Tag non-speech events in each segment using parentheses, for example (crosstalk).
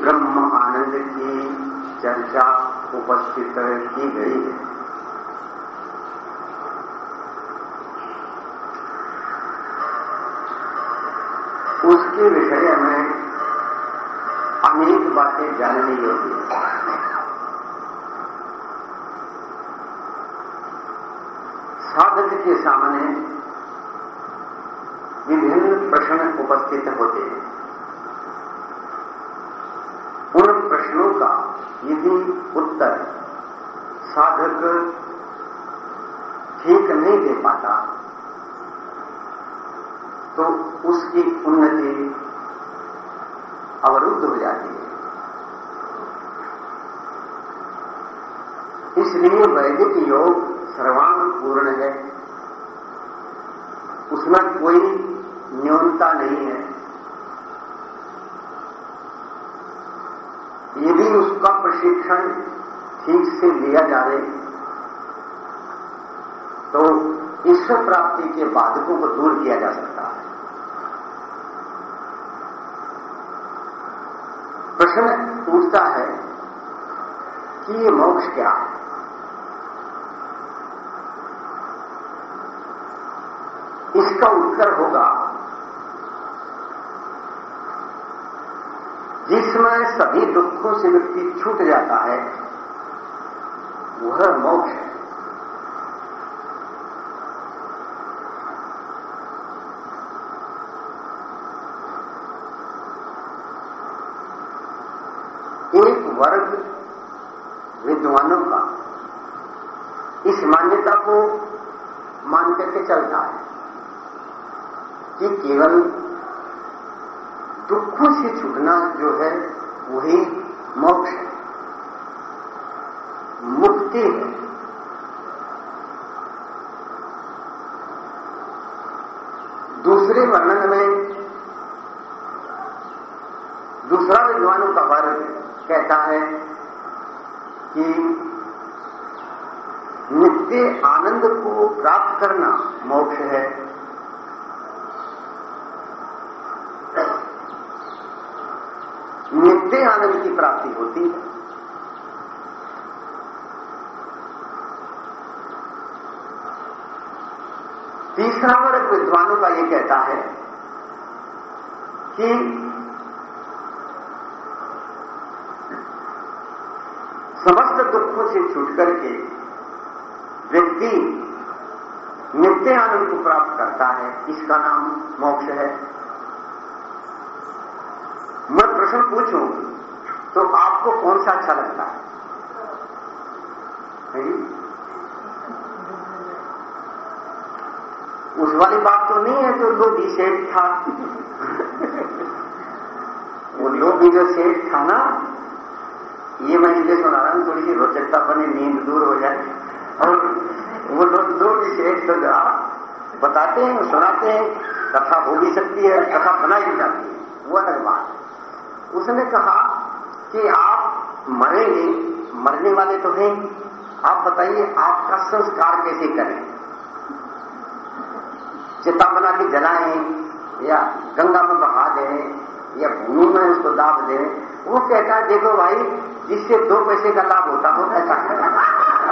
ब्रह्म आनंद की चर्चा उपस्थित की गई है। उसके विषय में अनेक बातें जाननी होगी साधक के सामने विभिन्न प्रश्न उपस्थित होते हैं उन प्रश्नों का यदि उत्तर साधक ठीक नहीं दे पाता तो उसकी उन्नति अवरुद्ध हो जाती है। इसलिए वैदिक योग सर्वांग पूर्ण है। उसमें कोई न्यूनता नहीं है। यदि उसका प्रशिक्षण ठीक से लिया जाए तो ईश्वर प्राप्ति के बाधकों को दूर किया जा सकता है। प्रश्न पूछता है कि ये मोक्ष क्या है? इसका उत्तर होगा जिसमें सभी दुखों से व्यक्ति छूट जाता है वह मोक्ष है एक वर्ग विद्वानों का इस मान्यता को मान करके चलता है कि केवल दुखों से छूटना जो है वही मोक्ष है मुक्ति है दूसरे वर्णन में दूसरा विद्वानों का वर्ग कहता है कि नित्य आनंद को प्राप्त करना मोक्ष है। नित्य आनंद की प्राप्ति होती है। तीसरा वर्ग विद्वानों का यह कहता है कि समस्त दुखों से छूट करके व्यक्ति नित्य आनंद को प्राप्त करता है। इसका नाम मोक्ष है। मैं प्रश्न पूछूँ तो आपको कौन सा अच्छा लगता है? उस वाली बात तो नहीं है जो लोभी सेठ था। वो लोभी जो सेठ था ना, ये मैं इसलिए सुना रहा हूँ, थोड़ी सी रोचकता बने, नींद दूर हो जाए। वो लोग दो तो बताते हैं, सुनाते हैं, कथा हो भी सकती है, कथा बनाई भी जाती है। वो अलग बात उसने कहा कि आप मरेंगे, मरने वाले तो हैं। आप बताइए, आपका संस्कार कैसे करें? चिता बना के जलाएँ, या गंगा में बहा दें, या भूमि में उसको दाब दें। वो कहता है, देखो भाई, जिससे दो पैसे का लाभ होता हो, ऐसा करें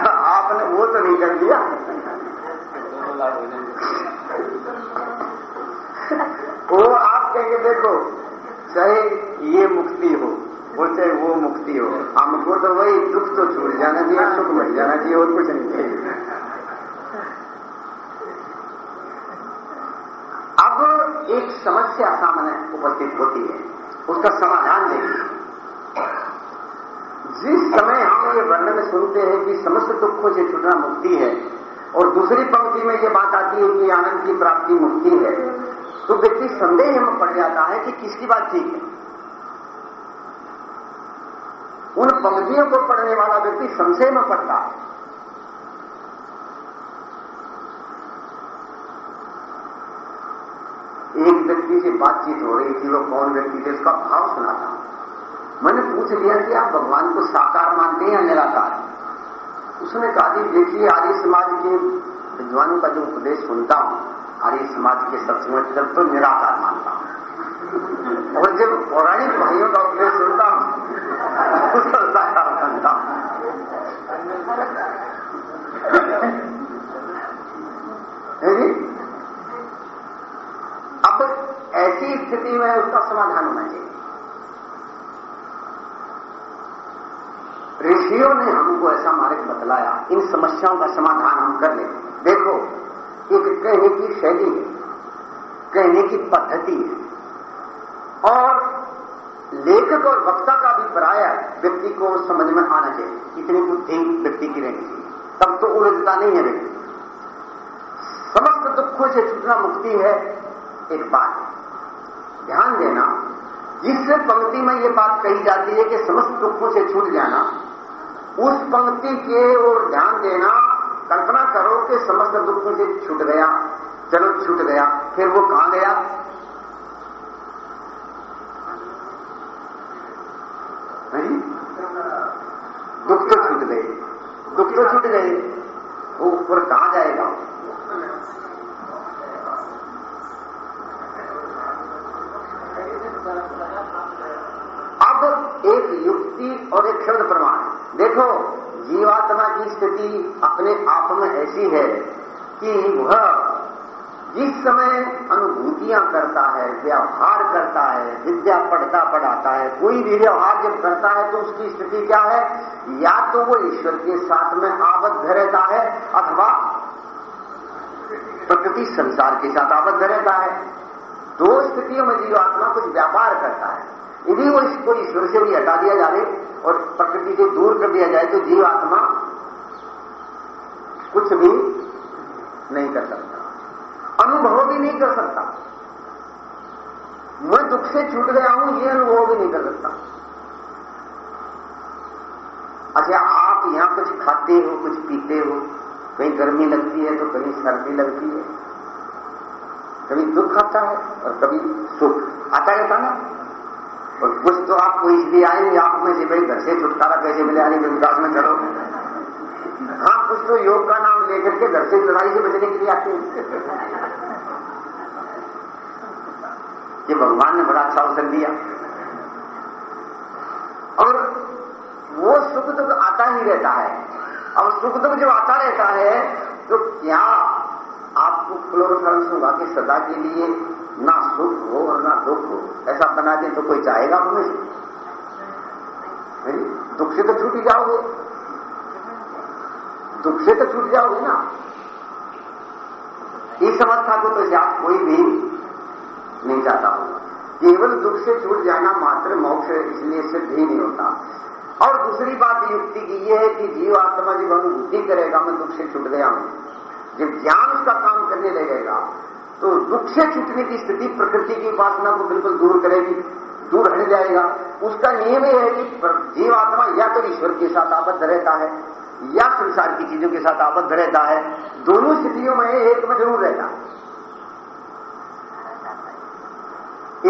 तो आपने वो तो नहीं कर दिया। वो आप कहेंगे, देखो, चाहे ये मुक्ति हो बोलते वो मुक्ति हो, हमको तो वही दुख तो छूट जाना चाहिए, सुख मिल जाना चाहिए, और कुछ नहीं चाहिए अब एक समस्या सामने उपस्थित होती है। उसका समाधान देखिए जिस समय हम ये वर्णन सुनते हैं कि समस्त दुखों से छुटना मुक्ति है और दूसरी पंक्ति में ये बात आती है कि आनंद की प्राप्ति मुक्ति है तो व्यक्ति संदेह में पड़ जाता है कि किसकी बात ठीक है। उन पंक्तियों को पढ़ने वाला व्यक्ति संशय में पड़ता है। एक व्यक्ति से बातचीत हो रही थी वो कौन व्यक्ति थे, उसका भाव सुना था। मैंने पूछ लिया कि आप भगवान को साकार मानते हैं या निराकार? उसने कहा कि देखिए, आर्य समाज के विद्वानों का जो उपदेश सुनता हूँ, आर्य समाज के सत्संग जब तो निराकार मानता हूँ। और जब पौराणिक भाइयों का उपदेश सुनता हूँ तो साकार मानता हूँ (laughs) ऐसी स्थिति में उसका समाधान होना चाहिए। ऋषियों ने हमको ऐसा मार्ग बतलाया, इन समस्याओं का समाधान हम कर ले। देखो, एक कहने की शैली है, कहने की पद्धति है। और लेखक और वक्ता का भी अभिप्राय व्यक्ति को समझ में आना चाहिए, इतनी बुद्धि व्यक्ति की रहनी चाहिए। तब तो उलझता नहीं है व्यक्ति। समस्त दुखों से छूटना मुक्ति है, एक बात। ध्यान देना। जिस पंक्ति में यह बात कही जाती है कि समस्त दुखों से छूट जाना। उस पंक्ति के ओर ध्यान देना, कल्पना करो कि समस्त दुखों से छूट गया चलो छूट गया, फिर वो कहाँ गया? नहीं दुख तो छूट गए। दुख तो छूट गए। वो ऊपर कहाँ जाएगा अब एक युक्ति और एक शब्द प्रमाण देखो जीवात्मा की अपने आप में ऐसी है कि वह जिस समय अनुभूतियाँ करता है, व्यवहार करता है, विद्या पढ़ता पढ़ाता है, कोई भी व्यवहार जब करता है तो उसकी स्थिति क्या है? या तो वो ईश्वर के साथ में आबद्ध रहता है अथवा प्रकृति संसार के साथ आबद्ध रहता है। दो स्थितियों में जीवात्मा कुछ व्यापार करता है। यदि वो इसको ईश्वर से भी हटा दिया जाए और प्रकृति से दूर कर दिया जाए तो जीवात्मा कुछ भी नहीं कर सकता। अनुभव भी नहीं कर सकता। मैं दुख से छूट गया हूँ, ये अनुभव भी नहीं कर सकता। अच्छा आप यहाँ कुछ खाते हो, कुछ पीते हो, कहीं गर्मी लगती है तो कहीं सर्दी लगती है। कभी दुख आता है और कभी सुख आता है ना? और कुछ तो आपको इसलिए आएँगे, आप में से भाई, घर से छुटकारा कैसे मिले? आने के विकास में करो हाँ कुछ तो योग का नाम लेकर के घर से लड़ाई से बचने के लिए आते हैं। ये भगवान ने बड़ा अच्छा अवसर दिया। और वो सुख दुख आता ही रहता है। और सुख दुख जब आता रहता है तो क्या आपको फ्लोरोफ्रांस होगा कि सदा के लिए ना सुख हो और ना दुख हो? ऐसा बना दे तो कोई चाहेगा हमें दुख से तो छूट जाओगे। दुख से तो छूट जाओगे ना, इस अवस्था को तो आप कोई भी नहीं चाहता होगा। केवल दुख से छूट जाना मात्र मोक्ष इसलिए सिद्ध ही नहीं होता। और दूसरी बात युक्ति की यह है कि जीव आत्मा जब अनुभूति करेगा, मैं दुख से छूट गया हूँ। जब ज्ञान उसका काम करने लगेगा तो दुख से छूटने की स्थिति प्रकृति की उपासना को बिल्कुल दूर करेगी, दूर हट जाएगा। उसका नियम यह है कि जीवात्मा या तो ईश्वर के साथ आबद्ध रहता है या संसार की चीज़ों के साथ आबद्ध रहता है, दोनों स्थितियों में एक में ज़रूर रहता है।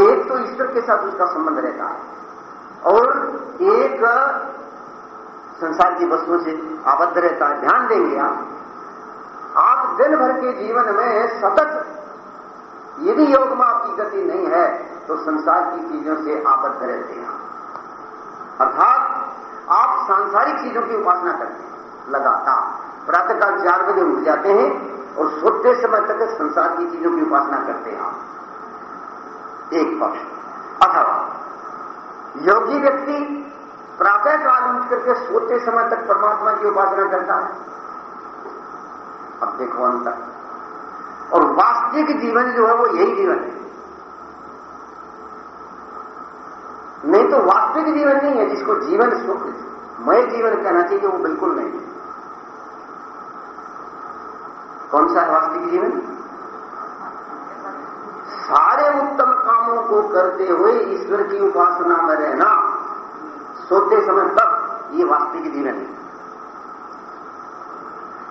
एक तो ईश्वर के साथ उसका संबंध रहता है और एक संसार की वस्तुओं से आबद्ध रहता है। ध्यान देंगे आप आप दिन भर के जीवन में सतत, यदि योग में आपकी गति नहीं है तो संसार की चीज़ों से आबद्ध रहते हैं अर्थात आप सांसारिक चीज़ों की उपासना करते हैं। लगातार। प्रातःकाल चार बजे उठ जाते हैं और सोते समय तक संसार की चीज़ों की उपासना करते हैं आप। एक पक्ष। अथवा, योगी व्यक्ति प्रातः काल उठ करके सोते समय तक परमात्मा की उपासना करता है। अब देखो अंतर और वास्तविक जीवन जो है वो यही जीवन है। नहीं तो वास्तविक जीवन नहीं है जिसको जीवन सुख, मय जीवन कहना चाहिए, वो बिल्कुल नहीं है। कौन सा है वास्तविक जीवन? सारे उत्तम कामों को करते हुए ईश्वर की उपासना में रहना, सोते समय तक ये वास्तविक जीवन है।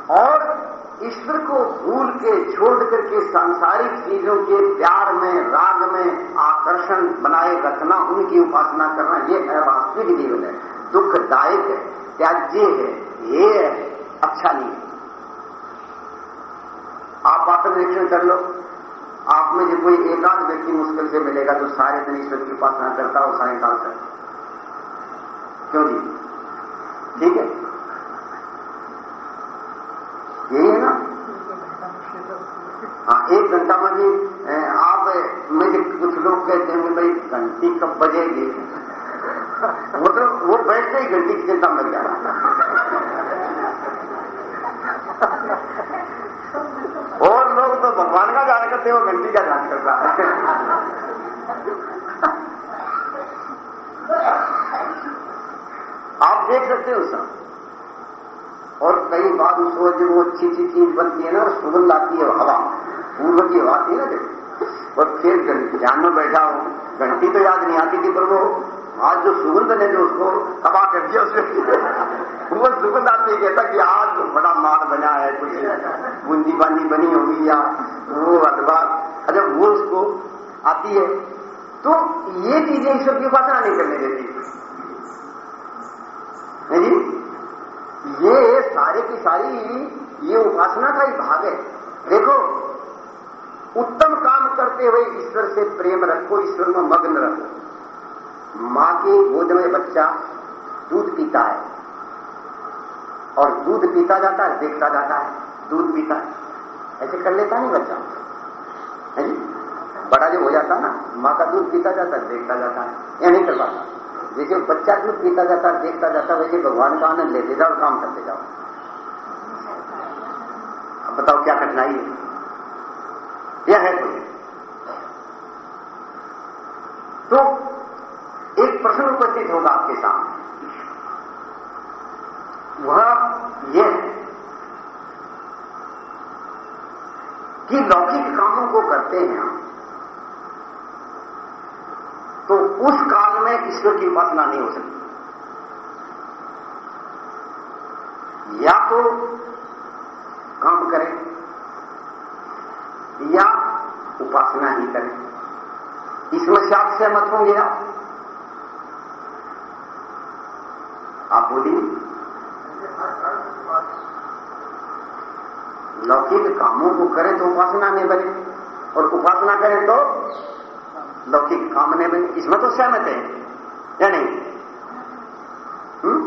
और ईश्वर को भूल के, छोड़ करके सांसारिक चीज़ों के प्यार में, राग में आकर्षण बनाए रखना, उनकी उपासना करना, ये अवास्तविक जीवन है। दुखदायक है, त्याज्य है, ये है अच्छा नहीं है। आप आत्मनिरीक्षण कर लो। आप में जो कोई एकाध व्यक्ति मुश्किल से मिलेगा जो सारे दिन ईश्वर की उपासना करता हो सायकाल तक क्यों जी? ठीक है? यही है ना? हाँ एक घंटा में भी आप मुझे कुछ लोग कहते हैं भाई, घंटी कब बजेगी? तो वो बैठते ही घंटी की चिंता मिल जाना और लोग तो भगवान का ध्यान करते वो घंटी का ध्यान करता है। आप देख सकते हो सब। और कई बार उसको जो वो अच्छी अच्छी चीज़ बनती है ना सुगंध आती है हवा। पूर्व की हवा आती है ना और फिर ध्यान में बैठा हो, घंटी तो याद नहीं आती थी, पर वो आज जो सुगंध ने जो उसको तबाह कर दिया उसमें वो सुगंध आती कहता कि आज बड़ा माल बना है कुछ। बूंदी बांदी बनी होगी या वो अथवा अच्छा वो उसको आती है। तो ये चीज़ें ईश्वर की उपासना नहीं करने देती। जी? ये सारे की सारी ये उपासना का ही भाग है। देखो, उत्तम काम करते हुए ईश्वर से प्रेम रखो, ईश्वर में मग्न रखो। माँ के गोद में बच्चा दूध पीता है। और दूध पीता जाता है, देखता जाता है, दूध पीता है। ऐसे कर लेता नहीं बच्चा। है जी? बड़ा जो हो जाता है ना, माँ का दूध पीता जाता है, देखता जाता है। या नहीं कर पाता। जैसे बच्चा दूध पीता जाता है, देखता जाता वैसे भगवान का आनंद लेते जाओ, काम करते जाओ। अब बताओ क्या कठिनाई है? यह है कोई। तो एक प्रश्न उपस्थित होगा आपके सामने। वह यह कि लौकिक कामों को करते हैं हम तो उस काल में ईश्वर की उपासना नहीं हो सकती। या तो काम करें, या उपासना ही करें। इसमें से आप सहमत होंगे आप? आप बोलिए। लौकिक कामों को करें तो उपासना नहीं बने। और उपासना करें तो लौकिक कामने में इसमें तो सहमत है, या नहीं? हुँ?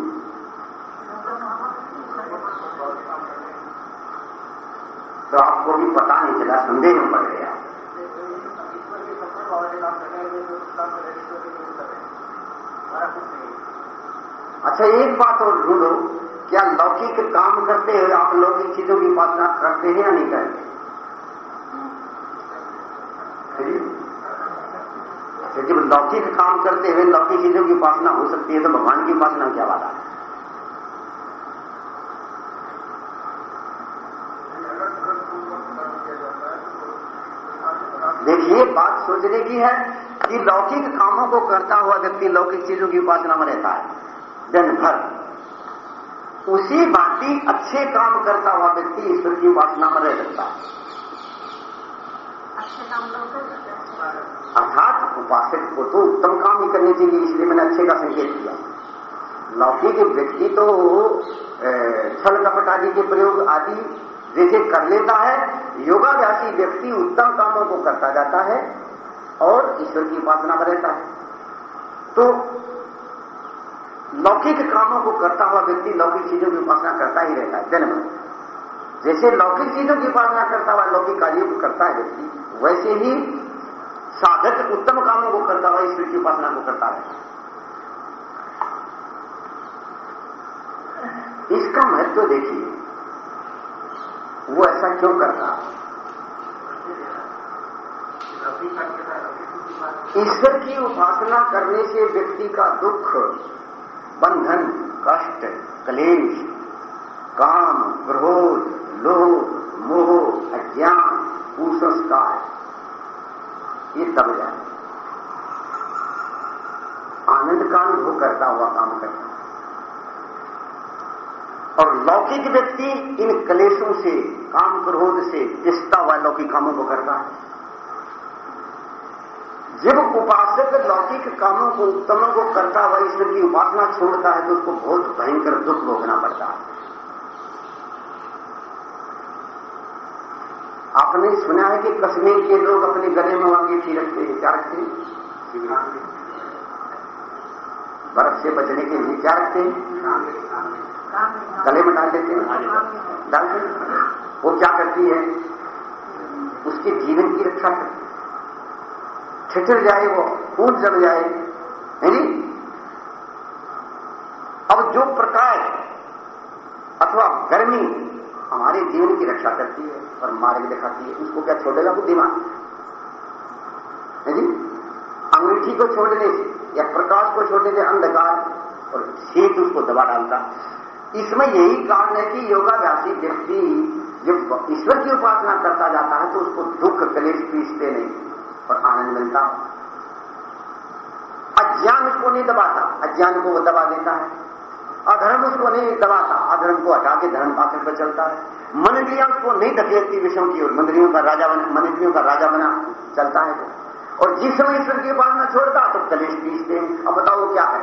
तो आपको भी पता नहीं चला, संदेह में पड़ गया। अच्छा एक बात और ढूंढो। क्या लौकिक काम करते हुए आप लौकिक चीज़ों की उपासना करते हैं या नहीं करते? तो जब लौकिक काम करते हुए लौकिक चीज़ों की उपासना हो सकती है तो भगवान की उपासना क्या बात है? देखिए, बात सोचने की है कि लौकिक कामों को करता हुआ व्यक्ति लौकिक चीज़ों की उपासना में रहता है। दिन भर। उसी बाती अच्छे काम करता हुआ व्यक्ति ईश्वर की उपासना में रह सकता है। अर्थात उपासक को तो उत्तम काम ही करने चाहिए इसलिए मैंने अच्छे का संकेत किया लौकिक व्यक्ति तो छल कपट आदि के प्रयोग आदि जैसे कर लेता है योगाभ्यासी व्यक्ति उत्तम कामों को करता जाता है और ईश्वर की उपासना में रहता है। तो लौकिक कामों को करता हुआ व्यक्ति लौकिक चीज़ों की उपासना करता ही रहता है। जन्म। जैसे लौकिक चीज़ों की उपासना करता हुआ लौकिक कार्यों को करता है व्यक्ति, वैसे ही साधक उत्तम कामों को करता हुआ ईश्वर की उपासना को करता रहता है। इसका महत्व देखिए। वो ऐसा क्यों करता? ईश्वर की उपासना करने से व्यक्ति का दुख बंधन, कष्ट, क्लेश, काम, क्रोध, लोभ, मोह, अज्ञान, कुसंस्कार, ये दब जाए आनंद का अनुभव करता हुआ काम करता और लौकिक व्यक्ति इन कलेशों से, काम क्रोध से पिस्ता हुआ लौकिक कामों को करता है। जब उपासक लौकिक कामों को, उत्तमों को करता हुआ ईश्वर की उपासना छोड़ता है तो उसको बहुत भयंकर दुख भोगना पड़ता है। आपने सुना है कि कश्मीर के लोग अपने गले में अंगीठी रखते हैं, क्या रखते हैं? बर्फ़ से बचने के लिए क्या रखते हैं? गले में डाल देते हैं। डालते हैं। वो क्या करती है? उसके जीवन की रक्षा करती ठिठर जाए वो, ऊट जम जाए। है नहीं? अब जो प्रकाश अथवा गर्मी हमारे जीवन की रक्षा करती है और मार्ग दिखाती है, उसको क्या छोड़ेगा बुद्धिमान? जी अंगीठी को छोड़ने से या प्रकाश को छोड़ने से अंधकार और शीत उसको दबा डालता। इसमें यही कारण है कि योगाभ्यासी व्यक्ति जब ईश्वर की उपासना करता जाता है तो उसको दुख, कलेश पीसते नहीं। और आनंद मिलता अज्ञान को नहीं दबाता, अज्ञान को वो दबा देता है। अधर्म उसको नहीं दबाता, अधर्म को हटा के धर्म पात्र पर चलता है। मंडलियाँ उसको नहीं धकेलती विषयों की और मंडलियों का राजा बना, मंडलियों का राजा बना, चलता है और जिस समय ईश्वर की उपासना छोड़ता तो कलेश पीसते हैं। अब बताओ क्या है?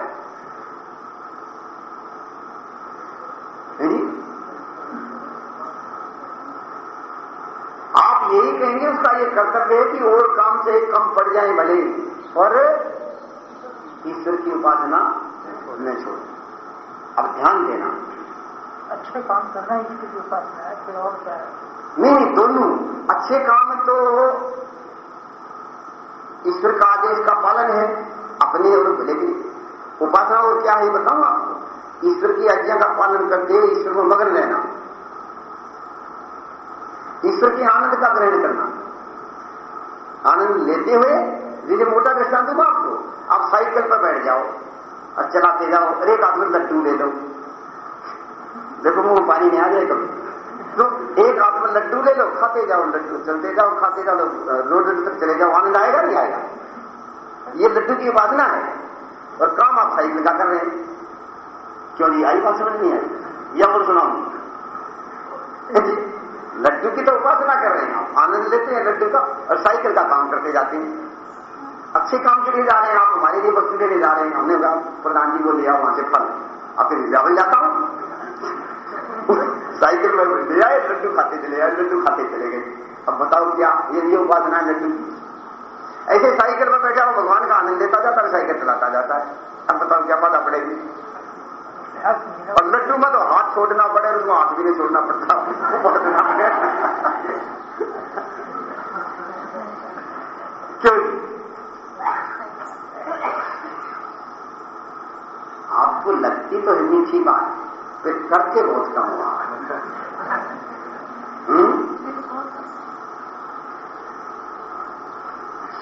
आप यही कहेंगे उसका ये कर्तव्य है कि और काम से कम पड़ जाए भले और ईश्वर की उपासना न छोड़। अब ध्यान देना। अच्छे काम करना ईश्वर की उपासना है फिर और क्या है? नहीं नहीं दोनों। अच्छे काम तो ईश्वर का आदेश का पालन है अपने और भले की उपासना और क्या है बताऊँ आपको? ईश्वर की आज्ञा का पालन करते हुए ईश्वर को मगन लेना ईश्वर के आनंद का ग्रहण करना। आनंद लेते हुए जिसे मोटा दृष्टांत दूँगा आपको आप साइकिल पर बैठ जाओ और चलाते जाओ अरे एक आदमी लड्डू ले लो? देखो मुँह पानी में आ जाए कभी। तो एक हाथ में लड्डू ले लो, खाते जाओ लड्डू, चलते जाओ, खाते जाओ, रोड तक चले जाओ, आनंद आएगा नहीं आएगा? ये लड्डू की उपासना है। और काम आप साइकिल का कर रहे हैं? क्यों जी आई बात समझ नहीं आई? या बोल सुनाऊ? लड्डू की तो उपासना कर रहे हैं। आनंद लेते हैं लड्डू का और साइकिल का काम करते जाते हैं। अच्छे काम के लिए जा रहे हैं आप, हमारे लिए वस्तु लेने जा रहे हैं। हमने प्रधान जी को लिया वहाँ से फल। आप फिर रिजावल जाता हूँ। साइकिल में ले आए, लड्डू खाते चले आए, लड्डू खाते चले गए। अब बताओ क्या, ये ये उपासना है लड्डू की? ऐसे साइकिल में बैठा हो भगवान का आनंद लेता जाता है, साइकिल चलाता जाता है। अब बताओ क्या बात पड़ेगी और लड्डू में तो हाथ छोड़ना पड़े उसको हाथ भी नहीं छोड़ना पड़ता। क्यों? आपको लगती तो है मीठी बात, फिर करके बहुत कम हुआ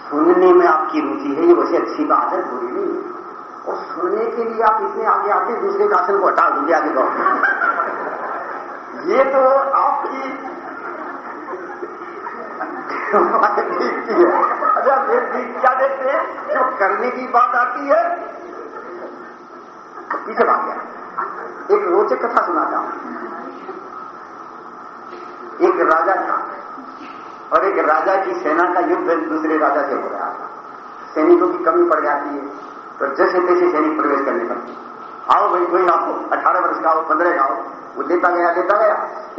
सुनने में आपकी रुचि है, ये वैसे अच्छी बात है, बुरी नहीं है। सुनने के लिए आप इतने आगे आते, दूसरे आसन को हटा दीजिए आगे बढ़ ये तो आपकी अच्छा फिर भी क्या देखते हैं? जो करने की बात आती है पीछे भाग गया। एक रोचक कथा सुनाता हूँ। एक राजा था और एक राजा की सेना का युद्ध दूसरे राजा से हो रहा था। सैनिकों की कमी पड़ जाती है। तो जैसे तैसे सैनिक प्रवेश करने लगते आओ भाई कोई आपको अठारह वर्ष का हो पंद्रह का हो वो देता गया देता गया।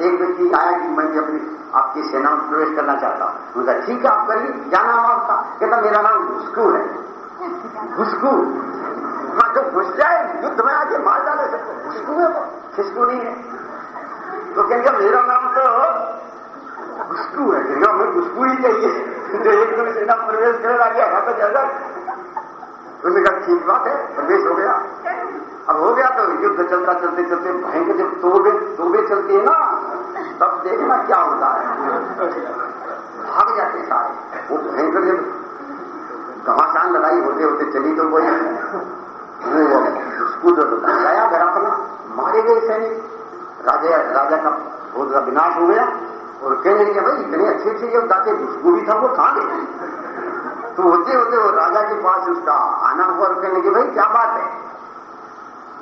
एक व्यक्ति आया कि मैं भी अपनी, आपकी सेना में प्रवेश करना चाहता हूँ। उनका ठीक है, आप करिए क्या नाम आपका। कहता, मेरा नाम घुसकू है। घुसकू हाँ जो घुस जाए, युद्ध में आके मार डाले सबको घुसकू है वो। खिसकू नहीं है। तो कहेंगे मेरा नाम तो घुसकू है। कहेंगे हमें घुसकू ही चाहिए। जो एक दिन सेना प्रवेश कर आ गया वापस उन्होंने कहा, ठीक बात है प्रवेश हो गया। अब हो गया तो युद्ध चलता चलते चलते भयंकर जब तोबे तोबे चलती है ना। तब देखना क्या होता है। भाग जाते सारे। वो भयंकर जब घमासान लड़ाई होते होते चली तो वही उसको जो गया घर अपना, मारे गए सैनिक। राजा राजा का बहुत विनाश हो गया। और कहने लगे भाई, इतने अच्छे अच्छे जब दाते उसको भी था, वो कहाँ तो होते होते वो राजा के पास उसका आना हुआ कहने लगे, भाई, क्या बात है?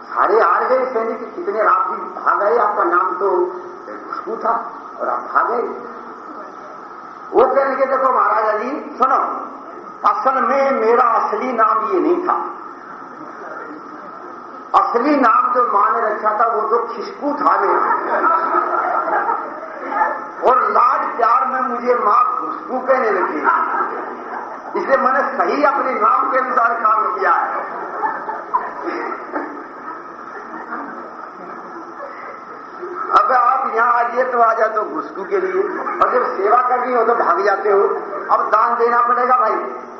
सारे आ गए सैनिक कितने आप भी भाग गए आपका नाम तो खुशबू था और आप भाग गए वो कहने के देखो महाराजा जी, सुनो, असल में मेरा असली नाम ये नहीं था। असली नाम जो माँ ने रखा था, वो तो खिशकू था मेरा। और लाड प्यार में मुझे माँ खुशबू कहने लगी। इसलिए मैंने सही अपने नाम के अनुसार काम किया है। अगर आप यहाँ आ जाइए तो आ जाते तो घुसकू के लिए। और जब सेवा करनी हो तो भाग जाते हो। अब दान देना पड़ेगा भाई।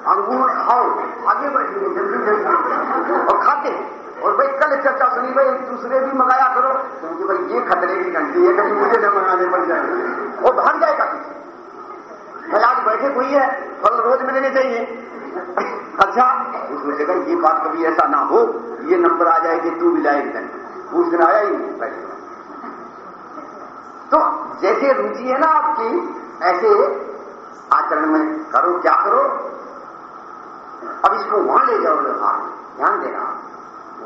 अंगूर खाओ। आगे बढ़िए, जल्दी जल्दी। और खाते और भाई, कल चर्चा सुनी भाई एक दूसरे भी मंगाया करो। क्योंकि भाई, ये खतरे की घंटी है कभी मुझे न मंगाने पड़ जाए। वो भाग जाएगा। बैठे कोई है फल रोज मिलने चाहिए। अच्छा उसमें जगह ये बात कभी ऐसा ना हो, ये नंबर आ जाए कि तू भी लाए उस दिन आया ही नहीं बैठे तो जैसे रुचि है ना आपकी, ऐसे आचरण में करो, क्या करो? अब इसको वहाँ ले जाओ व्यवहार ध्यान देना,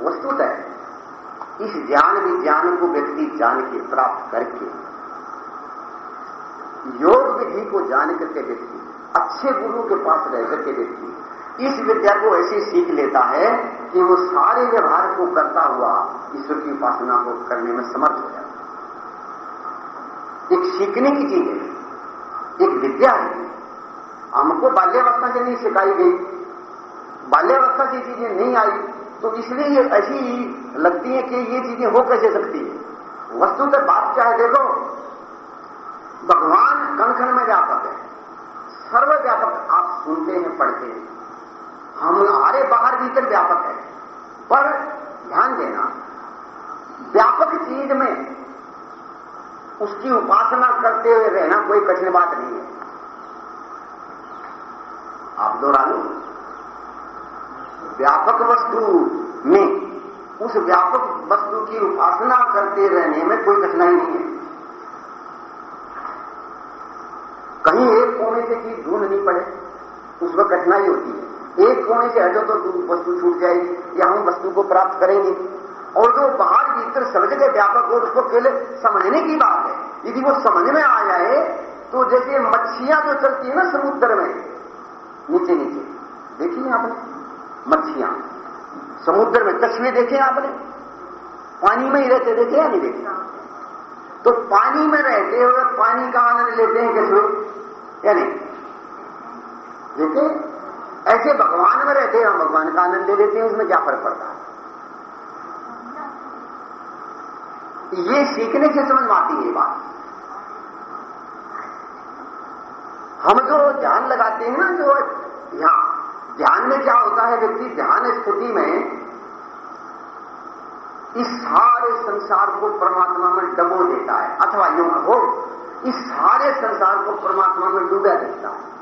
वस्तुतः इस ज्ञान विज्ञान को व्यक्ति जान के, प्राप्त करके, योग विधि को जान करके व्यक्ति अच्छे गुरु के पास रह करके व्यक्ति इस विद्या को ऐसे सीख लेता है कि वो सारे व्यवहार को करता हुआ ईश्वर की उपासना को करने में समर्थ हो जाता एक सीखने की चीज़ है। एक विद्या है। हमको बाल्यावस्था से नहीं सिखाई गई। बाल्यावस्था की चीज़ें नहीं आई तो इसलिए ये ऐसी लगती है कि ये चीज़ें हो कैसे सकती है? वस्तु तो बात क्या है, देखो, भगवान कण कण में व्यापक है। सर्वव्यापक आप सुनते हैं, पढ़ते हैं। हम हमारे बाहर भीतर व्यापक है। पर ध्यान देना, व्यापक चीज़ में उसकी उपासना करते हुए रहना कोई कठिन बात नहीं है। आप दोहरा लो व्यापक वस्तु में, उस व्यापक वस्तु की उपासना करते रहने में कोई कठिनाई नहीं है कहीं एक कोने से चीज़ ढूंढ नहीं पड़े। उसमें कठिनाई होती है। एक कोने से हटो तो वस्तु छूट जाएगी। या हम वस्तु को प्राप्त करेंगे। और जो बाहर भीतर समझ के व्यापक हो उसको केवल समझने की बात है। यदि वो समझ में आ जाए तो जैसे मच्छियाँ जो चलती है ना समुद्र में, नीचे नीचे। देखिए आपने? मच्छियाँ। समुद्र में कछुए देखे आपने? पानी में ही रहते देखे या नहीं देखे? तो पानी में रहते हुए पानी का आनंद लेते हैं कछुए या नहीं? देखे, ऐसे भगवान में रहते हैं, हम भगवान का आनंद ले लेते हैं, उसमें क्या फ़र्क पड़ता है? ये सीखने से समझ में आती है बात। हम जो ध्यान लगाते हैं ना जो यहाँ, ध्यान में क्या होता है व्यक्ति, ध्यान स्थिति में इस सारे संसार को परमात्मा में डबो देता है, अथवा यूँ हो इस सारे संसार को परमात्मा में डूबा देता है।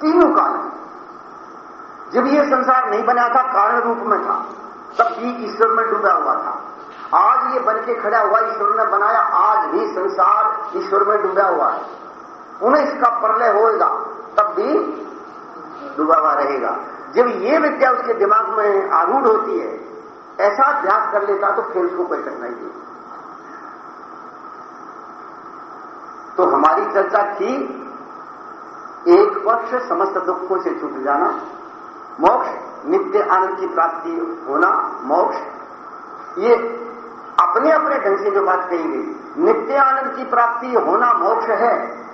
तीनों कारण। जब ये संसार नहीं बना था, कारण रूप में था। तब भी ईश्वर में डूबा हुआ था। आज ये बन के खड़ा हुआ ईश्वर ने बनाया, आज भी संसार ईश्वर में डूबा हुआ है। उन्हें इसका प्रलय होगा तब भी डूबा हुआ रहेगा। जब ये विद्या उसके दिमाग में आरूढ़ होती है, ऐसा अभ्यास कर लेता तो फिर उसको कोई कठिनाई नहीं। तो हमारी चर्चा थी एक पक्ष समस्त दुखों से छूट जाना, मोक्ष, नित्य आनंद की प्राप्ति होना, मोक्ष। ये अपने अपने ढंग से जो बात कही गई, नित्य आनंद की प्राप्ति होना, मोक्ष है।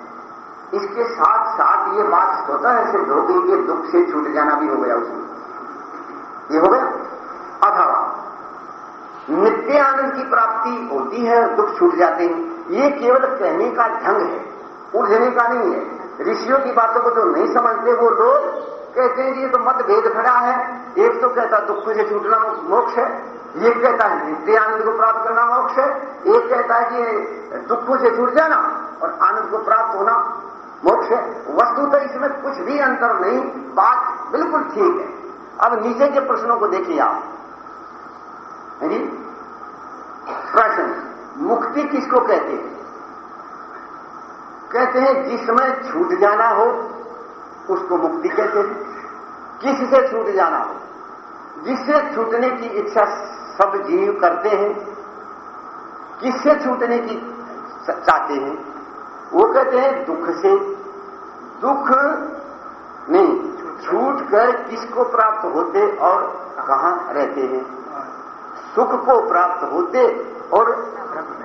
इसके साथ साथ ये बात स्वतः हो गई कि दुख से छूट जाना भी हो गया उसमें। ये हो गया? अथवा, नित्य आनंद की प्राप्ति होती है, दुख छूट जाते हैं। ये केवल कहने का ढंग है, उलझने का नहीं है। ऋषियों की बातों को जो नहीं समझते वो लोग कहते हैं ये तो मतभेद खड़ा है। एक तो कहता दुख से छूटना मोक्ष है। ये कहता है, नित्य आनंद को प्राप्त करना मोक्ष है। एक कहता है कि दुख से छूट जाना और आनंद को प्राप्त होना मोक्ष है। वस्तु तो इसमें कुछ भी अंतर नहीं, बात बिल्कुल ठीक है। अब नीचे के प्रश्नों को देखिए आप। है प्रश्न, मुक्ति किसको कहते हैं? कहते हैं जिसमें छूट जाना हो, उसको मुक्ति कहते हैं। किससे छूट जाना हो? जिससे छूटने की इच्छा सब जीव करते हैं, किससे छूटने की चाहते हैं? वो कहते हैं, दुख से। दुख नहीं, छूट कर किसको प्राप्त होते और कहाँ रहते हैं? सुख को प्राप्त होते और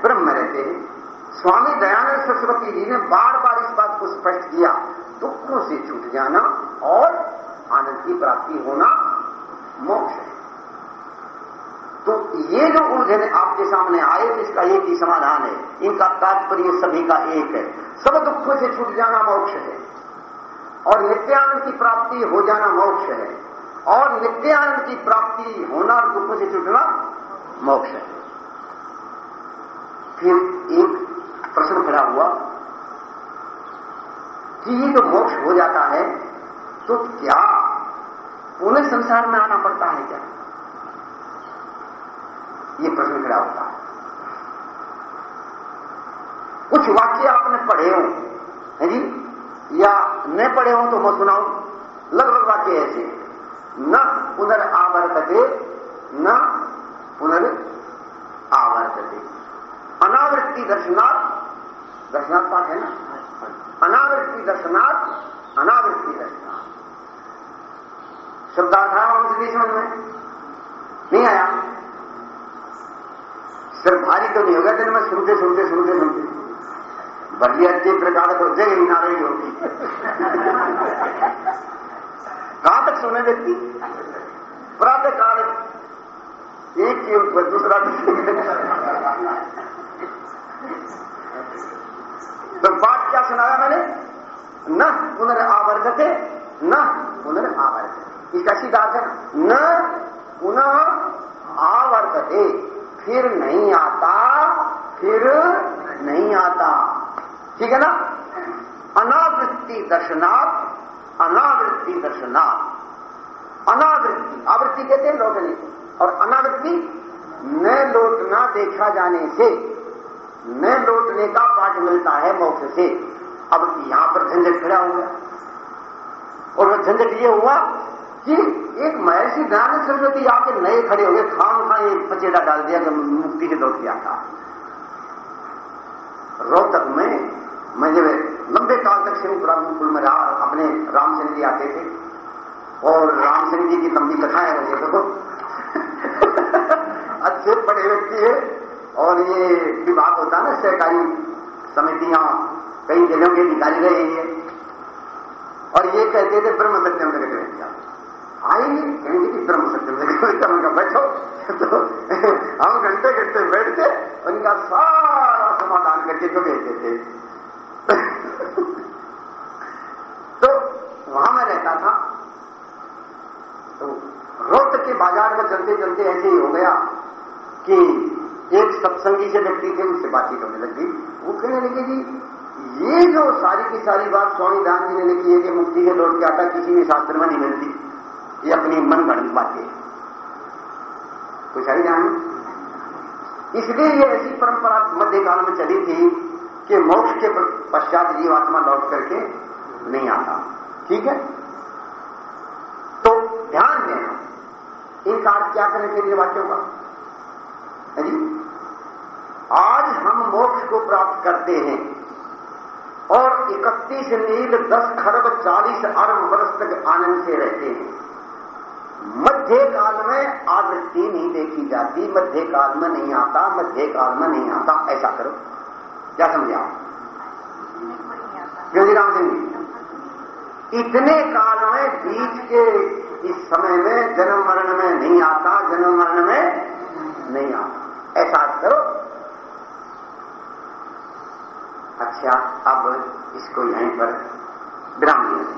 ब्रह्म रहते हैं। स्वामी दयानंद सरस्वती जी ने बार बार इस बात को स्पष्ट किया, दुखों से छूट जाना और आनंद की प्राप्ति होना मोक्ष है। तो ये जो उलझन आपके सामने आए, इसका एक ही समाधान है। इनका तात्पर्य सभी का एक है। सब दुखों से छूट जाना मोक्ष है और नित्यानंद की प्राप्ति हो जाना मोक्ष है और नित्यानंद की प्राप्ति होना और दुखों से छूटना मोक्ष है। फिर एक प्रश्न खड़ा हुआ कि ये जो मोक्ष हो जाता है तो क्या पुनः संसार में आना पड़ता है क्या? ये प्रश्न खड़ा होता है। कुछ वाक्य आपने पढ़े हो, है जी? या न पढ़े हो तो मैं सुनाऊं लगभग वाक्य ऐसे न पुनर्आवर्तते न पुनर् आवर्तते। अनावृत्ति दर्शनार्थ दर्शनार्थ पाठ है ना? अनावृत्ति दर्शनार्थ अनावृत्ति दर्शनार्थ शब्दार्थ आया मुझे समझ में नहीं आया? सिर्फ़ भारी तो नहीं होगा दिन में, सुनते सुनते सुनते सुनते। बल्ली अच्छे प्रकार तो जगह ही ना रही होगी। कहाँ तक सुने व्यक्ति? प्रातः काल एक दूसरा तो बात क्या सुनाया मैंने? न पुनर्आवर्तते न पुनर्आवर्तते इसका सीधा अर्थ है? न पुनः आवर्तते फिर नहीं आता, फिर नहीं आता। ठीक है ना? अनावृत्ति दर्शनार्थ अनावृत्ति दर्शनार्थ अनावृत्ति, आवृत्ति कहते हैं लौटने। और अनावृत्ति, न लौटना देखा जाने से। न लौटने का पाठ मिलता है मोक्ष से। अब यहाँ पर झंझट खड़ा हुआ। और वह झंझट ये हुआ कि एक महर्षि ध्यान सरस्वती आके नए खड़े हो गए खाम खा एक पचेड़ा डाल दिया कि मुक्ति के लौट गया था। रोहतक में मैं जब लंबे काल तक सिंह गुरुकुल में रहा, अपने रामचंद्र जी आते थे, और रामचंद्र जी की लंबी कथाएँ होती देखो। (laughs) अच्छे बड़े व्यक्ति है। और ये विभाग होता है ना, सहकारी समितियाँ कई जगहों के निकाली गई है और ये कहते थे ब्रह्म सत्यम से करेंगे आएँगे कहेंगे कि ब्रह्म सत्यम से उनका बैठो। तो हम घंटे घंटे बैठते, उनका सारा समाधान करके जो भेजते थे तो वहाँ मैं रहता था। तो रोहतक के बाज़ार में चलते चलते ऐसे ही हो गया कि एक सत्संगी से व्यक्ति थे, उससे बातचीत होने लगी वो कहने लगे जी ये जो सारी की सारी बात स्वामी राम जी ने लिखी है कि मुक्ति के लौट के आता किसी भी शास्त्र में नहीं मिलती। ये अपनी मन गणित बातें कुछ आई जान इसलिए ये ऐसी परंपरा मध्यकाल में चली थी कि मोक्ष के पश्चात जीवात्मा लौट करके नहीं आता। ठीक है? तो ध्यान देना इन कार्य क्या करने के लिए वाक्यों का जी आज हम मोक्ष को प्राप्त करते हैं। और 31 नील 10 खरब 40 अरब वर्ष तक आनंद से रहते हैं। मध्य काल में आवृत्ति नहीं देखी जाती, मध्य काल में नहीं आता, मध्य काल में नहीं आता, ऐसा करो। क्या समझा आप? योगी राम सिंह जी, इतने काल में बीच के इस समय में जन्म मरण में नहीं आता, जन्म मरण में नहीं आता। ऐसा करो अच्छा अब इसको यहीं पर विराम दिया